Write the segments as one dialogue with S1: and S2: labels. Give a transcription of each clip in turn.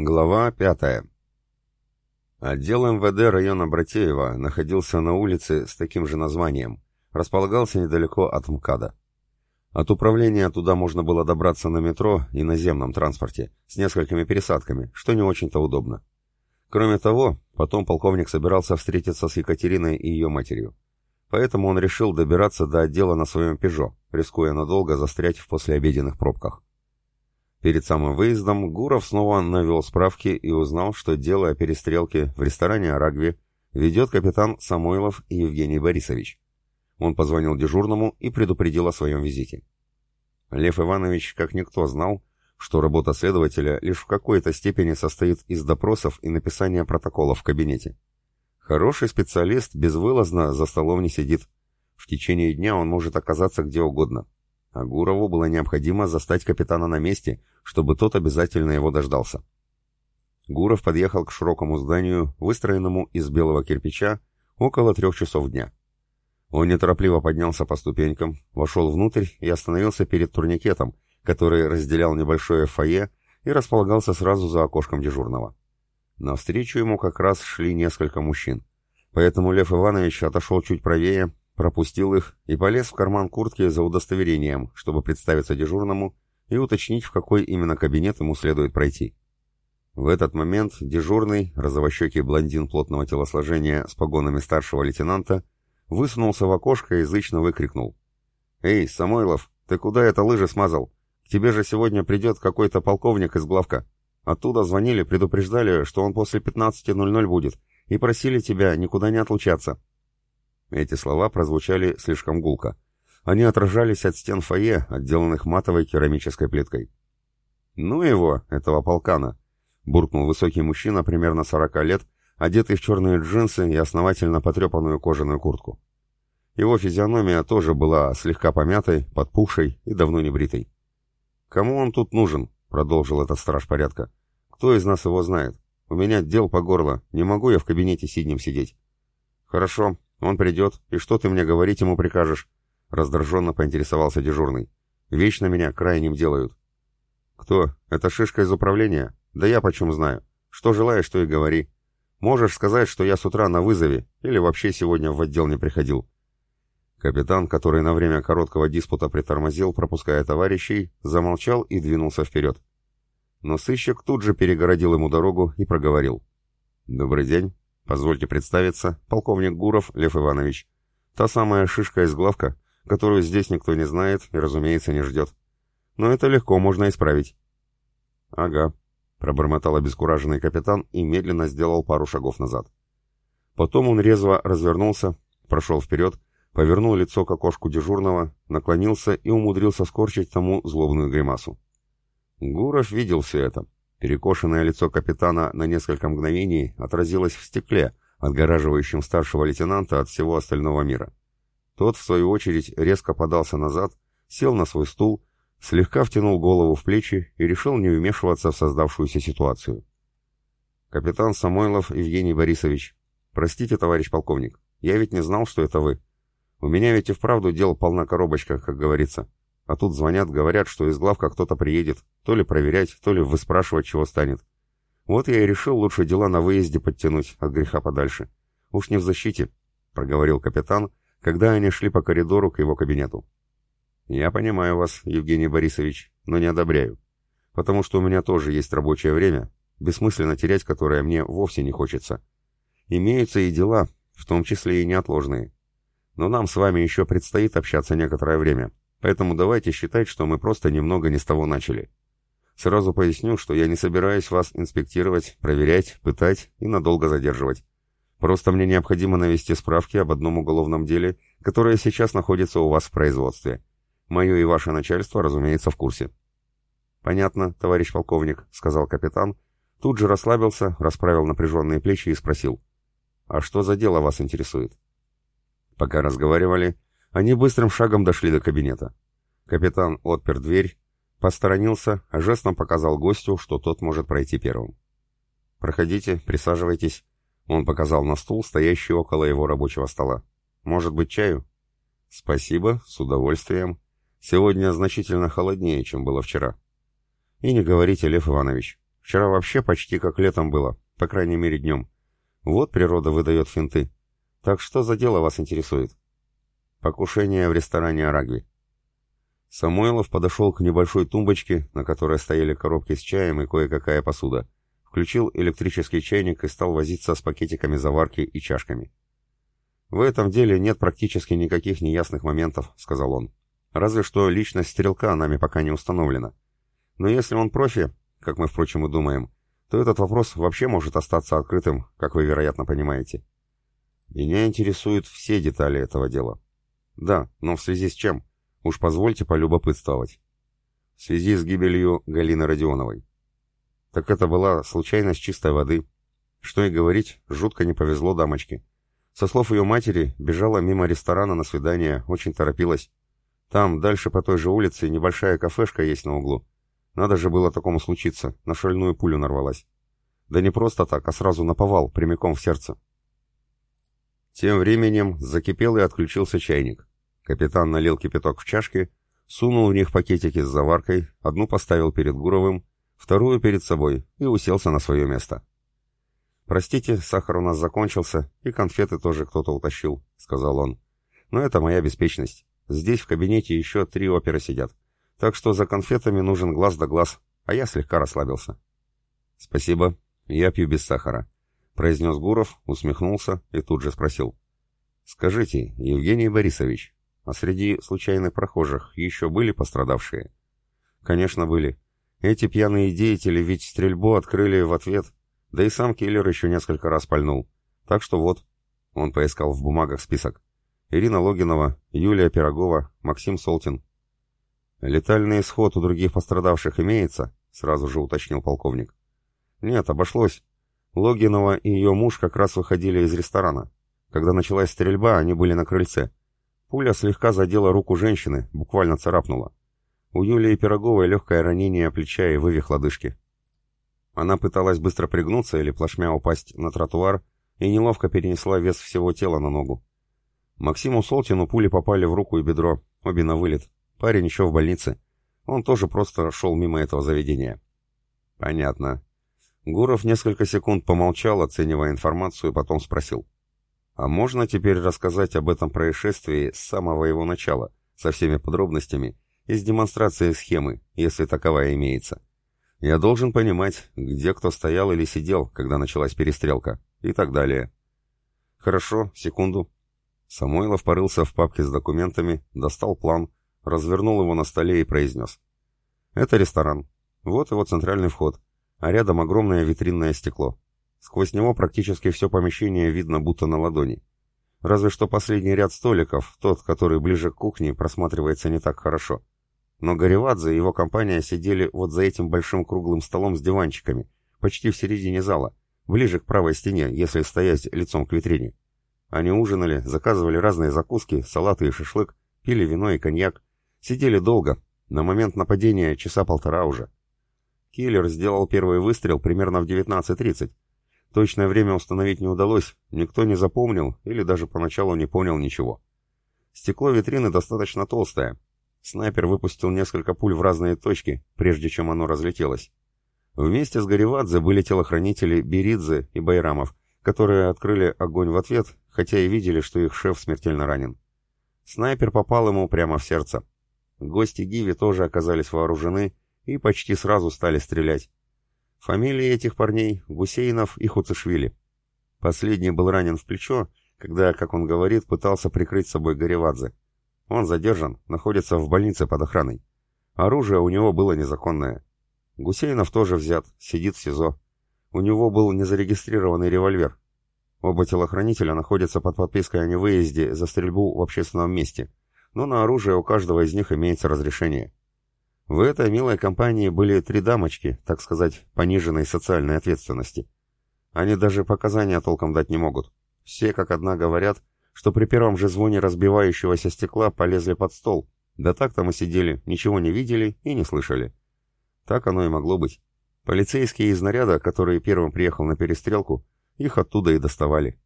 S1: Глава пятая. Отдел МВД района Братеева находился на улице с таким же названием, располагался недалеко от МКАДа. От управления туда можно было добраться на метро и наземном транспорте, с несколькими пересадками, что не очень-то удобно. Кроме того, потом полковник собирался встретиться с Екатериной и ее матерью. Поэтому он решил добираться до отдела на своем «Пежо», рискуя надолго застрять в послеобеденных пробках. Перед самым выездом Гуров снова навел справки и узнал, что дело о перестрелке в ресторане «Арагви» ведет капитан Самойлов Евгений Борисович. Он позвонил дежурному и предупредил о своем визите. Лев Иванович, как никто, знал, что работа следователя лишь в какой-то степени состоит из допросов и написания протоколов в кабинете. Хороший специалист безвылазно за столом не сидит. В течение дня он может оказаться где угодно. А Гурову было необходимо застать капитана на месте, чтобы тот обязательно его дождался. Гуров подъехал к широкому зданию, выстроенному из белого кирпича, около трех часов дня. Он неторопливо поднялся по ступенькам, вошел внутрь и остановился перед турникетом, который разделял небольшое фойе и располагался сразу за окошком дежурного. Навстречу ему как раз шли несколько мужчин, поэтому Лев Иванович отошел чуть правее пропустил их и полез в карман куртки за удостоверением, чтобы представиться дежурному и уточнить, в какой именно кабинет ему следует пройти. В этот момент дежурный, розовощекий блондин плотного телосложения с погонами старшего лейтенанта, высунулся в окошко и язычно выкрикнул. «Эй, Самойлов, ты куда это лыжи смазал? К тебе же сегодня придет какой-то полковник из главка. Оттуда звонили, предупреждали, что он после 15.00 будет, и просили тебя никуда не отлучаться». Эти слова прозвучали слишком гулко. Они отражались от стен фойе, отделанных матовой керамической плиткой. «Ну его, этого полкана!» — буркнул высокий мужчина примерно сорока лет, одетый в черные джинсы и основательно потрепанную кожаную куртку. Его физиономия тоже была слегка помятой, подпухшей и давно не бритой. «Кому он тут нужен?» — продолжил этот страж порядка. «Кто из нас его знает? У меня дел по горло, не могу я в кабинете сиднем сидеть». «Хорошо, «Он придет, и что ты мне говорить ему прикажешь?» Раздраженно поинтересовался дежурный. «Вечно меня крайним делают». «Кто? Это шишка из управления? Да я почем знаю. Что желаешь, то и говори. Можешь сказать, что я с утра на вызове, или вообще сегодня в отдел не приходил». Капитан, который на время короткого диспута притормозил, пропуская товарищей, замолчал и двинулся вперед. Но сыщик тут же перегородил ему дорогу и проговорил. «Добрый день. Позвольте представиться, полковник Гуров Лев Иванович. Та самая шишка из главка, которую здесь никто не знает и, разумеется, не ждет. Но это легко можно исправить. Ага, пробормотал обескураженный капитан и медленно сделал пару шагов назад. Потом он резво развернулся, прошел вперед, повернул лицо к окошку дежурного, наклонился и умудрился скорчить тому злобную гримасу. Гуров видел все это. Перекошенное лицо капитана на несколько мгновений отразилось в стекле, отгораживающем старшего лейтенанта от всего остального мира. Тот, в свою очередь, резко подался назад, сел на свой стул, слегка втянул голову в плечи и решил не вмешиваться в создавшуюся ситуацию. «Капитан Самойлов Евгений Борисович, простите, товарищ полковник, я ведь не знал, что это вы. У меня ведь и вправду дел полна коробочка, как говорится. А тут звонят, говорят, что из главка кто-то приедет, то ли проверять, то ли выспрашивать, чего станет. Вот я и решил лучше дела на выезде подтянуть, от греха подальше. Уж не в защите, — проговорил капитан, когда они шли по коридору к его кабинету. Я понимаю вас, Евгений Борисович, но не одобряю. Потому что у меня тоже есть рабочее время, бессмысленно терять которое мне вовсе не хочется. Имеются и дела, в том числе и неотложные. Но нам с вами еще предстоит общаться некоторое время, Поэтому давайте считать, что мы просто немного не с того начали. Сразу поясню, что я не собираюсь вас инспектировать, проверять, пытать и надолго задерживать. Просто мне необходимо навести справки об одном уголовном деле, которое сейчас находится у вас в производстве. Мое и ваше начальство, разумеется, в курсе. «Понятно, товарищ полковник», — сказал капитан. Тут же расслабился, расправил напряженные плечи и спросил. «А что за дело вас интересует?» Пока разговаривали, они быстрым шагом дошли до кабинета. Капитан отпер дверь, посторонился, а жестом показал гостю, что тот может пройти первым. «Проходите, присаживайтесь», — он показал на стул, стоящий около его рабочего стола. «Может быть, чаю?» «Спасибо, с удовольствием. Сегодня значительно холоднее, чем было вчера». «И не говорите, Лев Иванович. Вчера вообще почти как летом было, по крайней мере днем. Вот природа выдает финты. Так что за дело вас интересует? Покушение в ресторане Арагви. Самойлов подошел к небольшой тумбочке, на которой стояли коробки с чаем и кое-какая посуда. Включил электрический чайник и стал возиться с пакетиками заварки и чашками. «В этом деле нет практически никаких неясных моментов», — сказал он. «Разве что личность стрелка нами пока не установлена. Но если он профи, как мы, впрочем, и думаем, то этот вопрос вообще может остаться открытым, как вы, вероятно, понимаете. Меня интересуют все детали этого дела. Да, но в связи с чем? Уж позвольте полюбопытствовать. В связи с гибелью Галины Родионовой. Так это была случайность чистой воды. Что и говорить, жутко не повезло дамочке. Со слов ее матери, бежала мимо ресторана на свидание, очень торопилась. Там, дальше по той же улице, небольшая кафешка есть на углу. Надо же было такому случиться, на шальную пулю нарвалась. Да не просто так, а сразу наповал, прямиком в сердце. Тем временем закипел и отключился чайник. Капитан налил кипяток в чашки, сунул в них пакетики с заваркой, одну поставил перед Гуровым, вторую перед собой и уселся на свое место. «Простите, сахар у нас закончился, и конфеты тоже кто-то утащил», — сказал он. «Но это моя беспечность. Здесь в кабинете еще три оперы сидят. Так что за конфетами нужен глаз да глаз, а я слегка расслабился». «Спасибо. Я пью без сахара», — произнес Гуров, усмехнулся и тут же спросил. «Скажите, Евгений Борисович, а среди случайных прохожих еще были пострадавшие?» «Конечно, были. Эти пьяные деятели ведь стрельбу открыли в ответ, да и сам киллер еще несколько раз пальнул. Так что вот, он поискал в бумагах список. Ирина Логинова, Юлия Пирогова, Максим Солтин. «Летальный исход у других пострадавших имеется?» — сразу же уточнил полковник. «Нет, обошлось. Логинова и ее муж как раз выходили из ресторана. Когда началась стрельба, они были на крыльце. Пуля слегка задела руку женщины, буквально царапнула. У Юлии Пироговой легкое ранение плеча и вывих лодыжки. Она пыталась быстро пригнуться или плашмя упасть на тротуар и неловко перенесла вес всего тела на ногу. Максиму Солтину пули попали в руку и бедро, обе на вылет. Парень еще в больнице. Он тоже просто шел мимо этого заведения. Понятно. Гуров несколько секунд помолчал, оценивая информацию, потом спросил. А можно теперь рассказать об этом происшествии с самого его начала, со всеми подробностями и с демонстрацией схемы, если таковая имеется? Я должен понимать, где кто стоял или сидел, когда началась перестрелка, и так далее. Хорошо, секунду. Самойлов порылся в папке с документами, достал план, развернул его на столе и произнес. Это ресторан. Вот его центральный вход, а рядом огромное витринное стекло. Сквозь него практически все помещение видно будто на ладони. Разве что последний ряд столиков, тот, который ближе к кухне, просматривается не так хорошо. Но Гаревадзе и его компания сидели вот за этим большим круглым столом с диванчиками, почти в середине зала, ближе к правой стене, если стоять лицом к витрине. Они ужинали, заказывали разные закуски, салаты и шашлык, пили вино и коньяк, сидели долго, на момент нападения часа полтора уже. Киллер сделал первый выстрел примерно в 19.30. Точное время установить не удалось, никто не запомнил или даже поначалу не понял ничего. Стекло витрины достаточно толстое, Снайпер выпустил несколько пуль в разные точки, прежде чем оно разлетелось. Вместе с Гаривадзе были телохранители Беридзе и Байрамов, которые открыли огонь в ответ, хотя и видели, что их шеф смертельно ранен. Снайпер попал ему прямо в сердце. Гости Гиви тоже оказались вооружены и почти сразу стали стрелять. Фамилии этих парней — Гусейнов и Хуцешвили. Последний был ранен в плечо, когда, как он говорит, пытался прикрыть собой Гаревадзе. Он задержан, находится в больнице под охраной. Оружие у него было незаконное. Гусейнов тоже взят, сидит в СИЗО. У него был незарегистрированный револьвер. Оба телохранителя находятся под подпиской о невыезде за стрельбу в общественном месте, но на оружие у каждого из них имеется разрешение. В этой милой компании были три дамочки, так сказать, пониженной социальной ответственности. Они даже показания толком дать не могут. Все как одна говорят, что при первом же звоне разбивающегося стекла полезли под стол. Да так там и сидели, ничего не видели и не слышали. Так оно и могло быть. Полицейские из наряда, который первым приехал на перестрелку, их оттуда и доставали.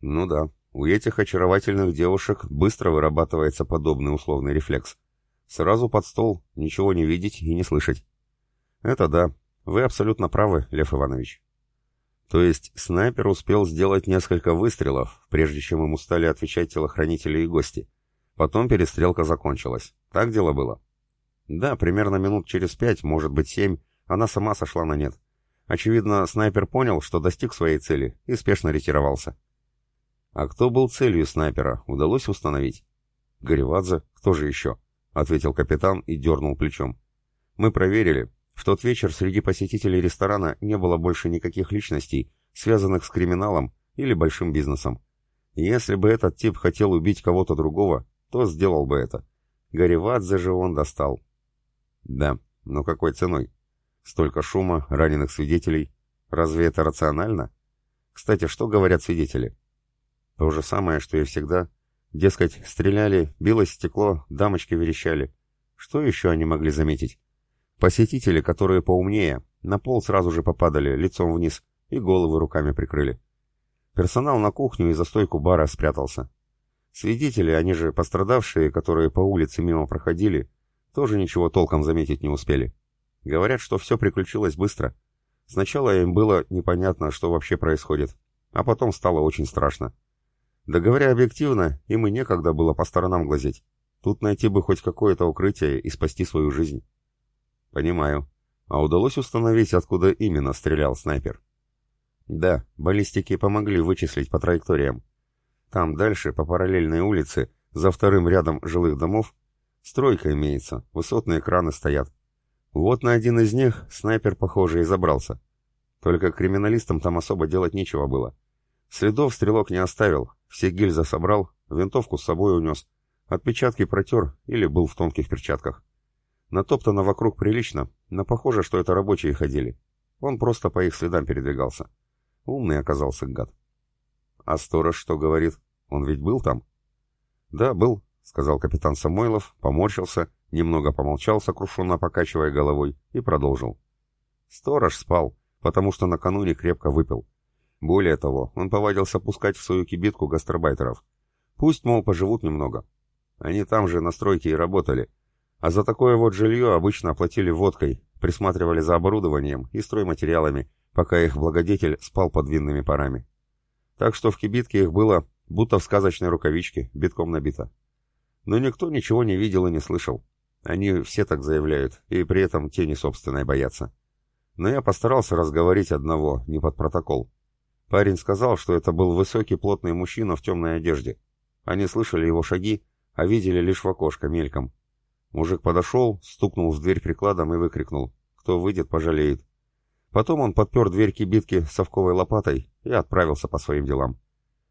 S1: Ну да, у этих очаровательных девушек быстро вырабатывается подобный условный рефлекс. Сразу под стол, ничего не видеть и не слышать. Это да, Вы абсолютно правы, Лев Иванович. То есть снайпер успел сделать несколько выстрелов, прежде чем ему стали отвечать телохранители и гости. Потом перестрелка закончилась. Так дело было? Да, примерно минут через пять, может быть семь, она сама сошла на нет. Очевидно, снайпер понял, что достиг своей цели и спешно ретировался. А кто был целью снайпера, удалось установить? Гаревадзе, кто же еще? Ответил капитан и дернул плечом. Мы проверили, в тот вечер среди посетителей ресторана не было больше никаких личностей, связанных с криминалом или большим бизнесом. Если бы этот тип хотел убить кого-то другого, то сделал бы это. Гаревадзе же он достал. Да, но какой ценой? Столько шума, раненых свидетелей. Разве это рационально? Кстати, что говорят свидетели? То же самое, что и всегда. Дескать, стреляли, билось стекло, дамочки верещали. Что еще они могли заметить? Посетители, которые поумнее, на пол сразу же попадали, лицом вниз, и головы руками прикрыли. Персонал на кухню и за стойку бара спрятался. Свидетели, они же пострадавшие, которые по улице мимо проходили, тоже ничего толком заметить не успели. Говорят, что все приключилось быстро. Сначала им было непонятно, что вообще происходит, а потом стало очень страшно. Да говоря объективно, им и некогда было по сторонам глазеть. Тут найти бы хоть какое-то укрытие и спасти свою жизнь. Понимаю. А удалось установить, откуда именно стрелял снайпер? Да, баллистики помогли вычислить по траекториям. Там дальше, по параллельной улице, за вторым рядом жилых домов, стройка имеется, высотные краны стоят. Вот на один из них снайпер, похоже, и забрался. Только криминалистам там особо делать нечего было. Следов стрелок не оставил, все гильзы собрал, винтовку с собой унес, отпечатки протер или был в тонких перчатках. Натоптано вокруг прилично, но похоже, что это рабочие ходили. Он просто по их следам передвигался. Умный оказался гад. А сторож что говорит? Он ведь был там? Да, был, сказал капитан Самойлов, поморщился, немного помолчал, сокрушенно покачивая головой, и продолжил. Сторож спал, потому что накануне крепко выпил. Более того, он повадился пускать в свою кибитку гастарбайтеров. Пусть, мол, поживут немного. Они там же на стройке и работали, а за такое вот жилье обычно оплатили водкой, присматривали за оборудованием и стройматериалами, пока их благодетель спал под винными парами. Так что в кибитке их было, будто в сказочной рукавичке, битком набито. Но никто ничего не видел и не слышал. Они все так заявляют, и при этом тени собственной боятся. Но я постарался разговорить одного, не под протокол. Парень сказал, что это был высокий плотный мужчина в темной одежде. Они слышали его шаги, а видели лишь в окошко мельком. Мужик подошел, стукнул в дверь прикладом и выкрикнул «Кто выйдет, пожалеет». Потом он подпер дверь кибитки совковой лопатой и отправился по своим делам.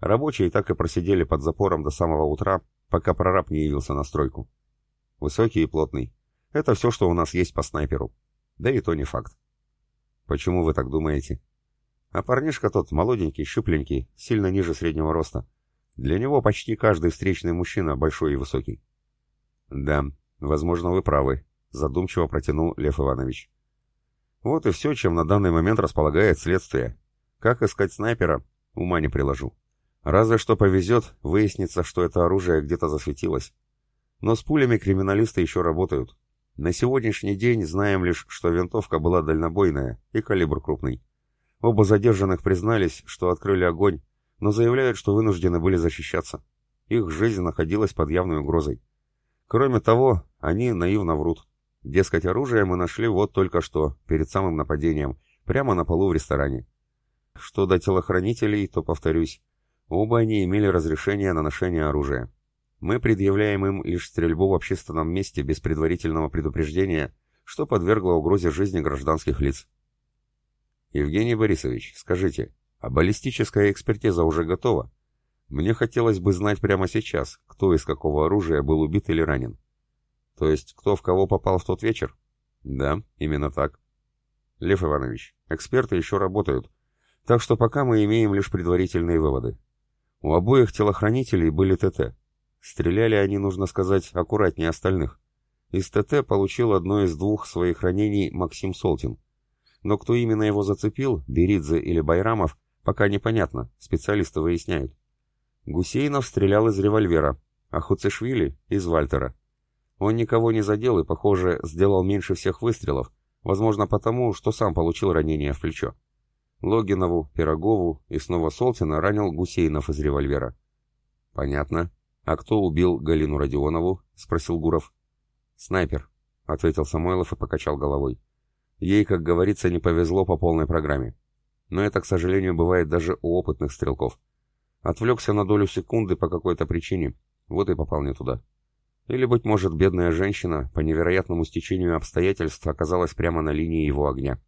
S1: Рабочие так и просидели под запором до самого утра, пока прораб не явился на стройку. Высокий и плотный. Это все, что у нас есть по снайперу. Да и то не факт. Почему вы так думаете? А парнишка тот молоденький, щупленький, сильно ниже среднего роста. Для него почти каждый встречный мужчина большой и высокий. Да, «Возможно, вы правы», — задумчиво протянул Лев Иванович. «Вот и все, чем на данный момент располагает следствие. Как искать снайпера, ума не приложу. Разве что повезет, выяснится, что это оружие где-то засветилось. Но с пулями криминалисты еще работают. На сегодняшний день знаем лишь, что винтовка была дальнобойная и калибр крупный. Оба задержанных признались, что открыли огонь, но заявляют, что вынуждены были защищаться. Их жизнь находилась под явной угрозой. Кроме того, они наивно врут. Дескать, оружие мы нашли вот только что, перед самым нападением, прямо на полу в ресторане. Что до телохранителей, то повторюсь, оба они имели разрешение на ношение оружия. Мы предъявляем им лишь стрельбу в общественном месте без предварительного предупреждения, что подвергло угрозе жизни гражданских лиц. Евгений Борисович, скажите, а баллистическая экспертиза уже готова? Мне хотелось бы знать прямо сейчас, кто из какого оружия был убит или ранен. То есть, кто в кого попал в тот вечер? Да, именно так. Лев Иванович, эксперты еще работают, так что пока мы имеем лишь предварительные выводы. У обоих телохранителей были ТТ. Стреляли они, нужно сказать, аккуратнее остальных. Из ТТ получил одно из двух своих ранений Максим Солтин. Но кто именно его зацепил, Беридзе или Байрамов, пока непонятно, специалисты выясняют. Гусейнов стрелял из револьвера, а Хуцешвили — из Вальтера. Он никого не задел и, похоже, сделал меньше всех выстрелов, Возможно, потому, что сам получил ранение в плечо. Логинову, Пирогову и снова Солтина ранил Гусейнов из револьвера. «Понятно. А кто убил Галину Родионову?» — спросил Гуров. «Снайпер», — ответил Самойлов и покачал головой. «Ей, как говорится, не повезло по полной программе. Но это, к сожалению, бывает даже у опытных стрелков. Отвлекся на долю секунды по какой-то причине, вот и попал не туда. Или, быть может, бедная женщина по невероятному стечению обстоятельств оказалась прямо на линии его огня.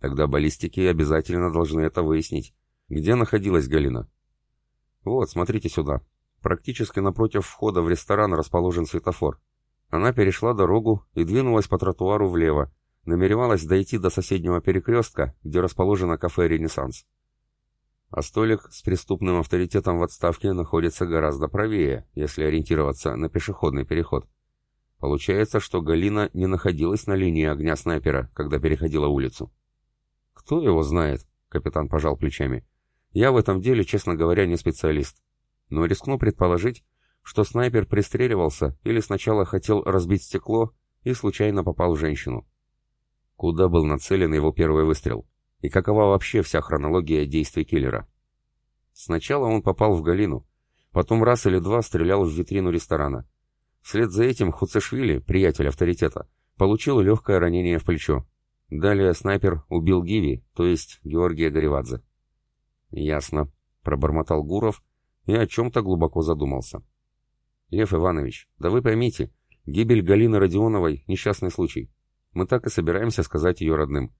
S1: Тогда баллистики обязательно должны это выяснить. Где находилась Галина? Вот, смотрите сюда. Практически напротив входа в ресторан расположен светофор. Она перешла дорогу и двинулась по тротуару влево, намеревалась дойти до соседнего перекрестка, где расположено кафе «Ренессанс». А столик с преступным авторитетом в отставке находится гораздо правее, если ориентироваться на пешеходный переход. Получается, что Галина не находилась на линии огня снайпера, когда переходила улицу. «Кто его знает?» — капитан пожал плечами. «Я в этом деле, честно говоря, не специалист. Но рискну предположить, что снайпер пристреливался или сначала хотел разбить стекло и случайно попал в женщину. Куда был нацелен его первый выстрел? И какова вообще вся хронология действий киллера? Сначала он попал в Галину, потом раз или два стрелял в витрину ресторана. Вслед за этим Хуцешвили, приятель авторитета, получил легкое ранение в плечо. Далее снайпер убил Гиви, то есть Георгия Горевадзе. «Ясно», — пробормотал Гуров и о чем-то глубоко задумался. «Лев Иванович, да вы поймите, гибель Галины Родионовой — несчастный случай. Мы так и собираемся сказать ее родным.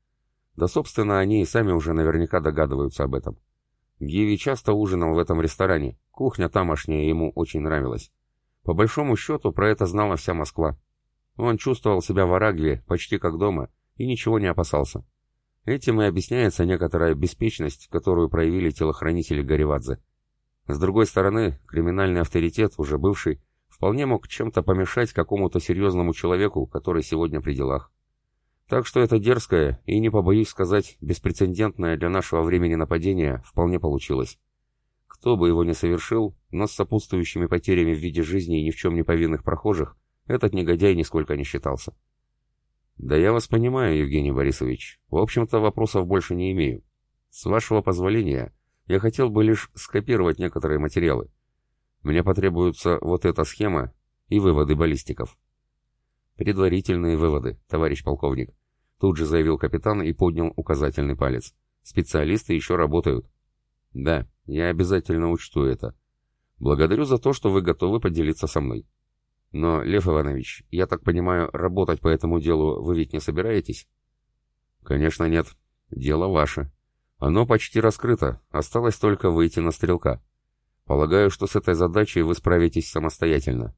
S1: Да, собственно, они и сами уже наверняка догадываются об этом. Гиви часто ужинал в этом ресторане, кухня тамошняя ему очень нравилась. По большому счету, про это знала вся Москва. Он чувствовал себя в Арагве почти как дома и ничего не опасался. Этим и объясняется некоторая беспечность, которую проявили телохранители Гаревадзе. С другой стороны, криминальный авторитет, уже бывший, вполне мог чем-то помешать какому-то серьезному человеку, который сегодня при делах. Так что это дерзкое и, не побоюсь сказать, беспрецедентное для нашего времени нападение вполне получилось. Кто бы его ни совершил, но с сопутствующими потерями в виде жизни и ни в чем не повинных прохожих, этот негодяй нисколько не считался. Да я вас понимаю, Евгений Борисович. В общем-то, вопросов больше не имею. С вашего позволения, я хотел бы лишь скопировать некоторые материалы. Мне потребуется вот эта схема и выводы баллистиков. Предварительные выводы, товарищ полковник. Тут же заявил капитан и поднял указательный палец. Специалисты еще работают. Да, я обязательно учту это. Благодарю за то, что вы готовы поделиться со мной. Но, Лев Иванович, я так понимаю, работать по этому делу вы ведь не собираетесь? Конечно нет. Дело ваше. Оно почти раскрыто, осталось только выйти на стрелка. Полагаю, что с этой задачей вы справитесь самостоятельно.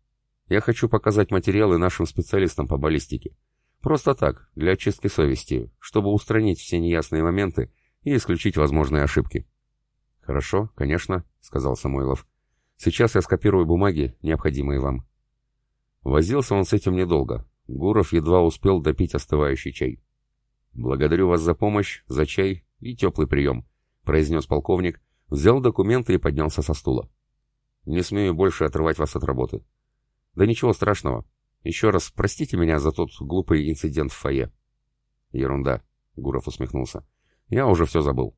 S1: Я хочу показать материалы нашим специалистам по баллистике. Просто так, для очистки совести, чтобы устранить все неясные моменты и исключить возможные ошибки. «Хорошо, конечно», — сказал Самойлов. «Сейчас я скопирую бумаги, необходимые вам». Возился он с этим недолго. Гуров едва успел допить остывающий чай. «Благодарю вас за помощь, за чай и теплый прием», — произнес полковник, взял документы и поднялся со стула. «Не смею больше отрывать вас от работы». «Да ничего страшного. Еще раз простите меня за тот глупый инцидент в фойе». «Ерунда», — Гуров усмехнулся. «Я уже все забыл».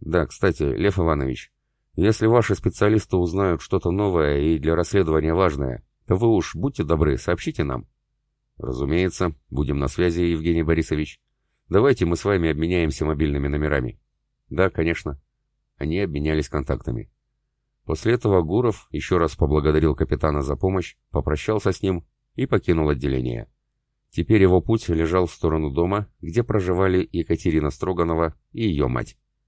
S1: «Да, кстати, Лев Иванович, если ваши специалисты узнают что-то новое и для расследования важное, то вы уж будьте добры, сообщите нам». «Разумеется, будем на связи, Евгений Борисович. Давайте мы с вами обменяемся мобильными номерами». «Да, конечно». Они обменялись контактами. После этого Гуров еще раз поблагодарил капитана за помощь, попрощался с ним и покинул отделение. Теперь его путь лежал в сторону дома, где проживали Екатерина Строганова и ее мать.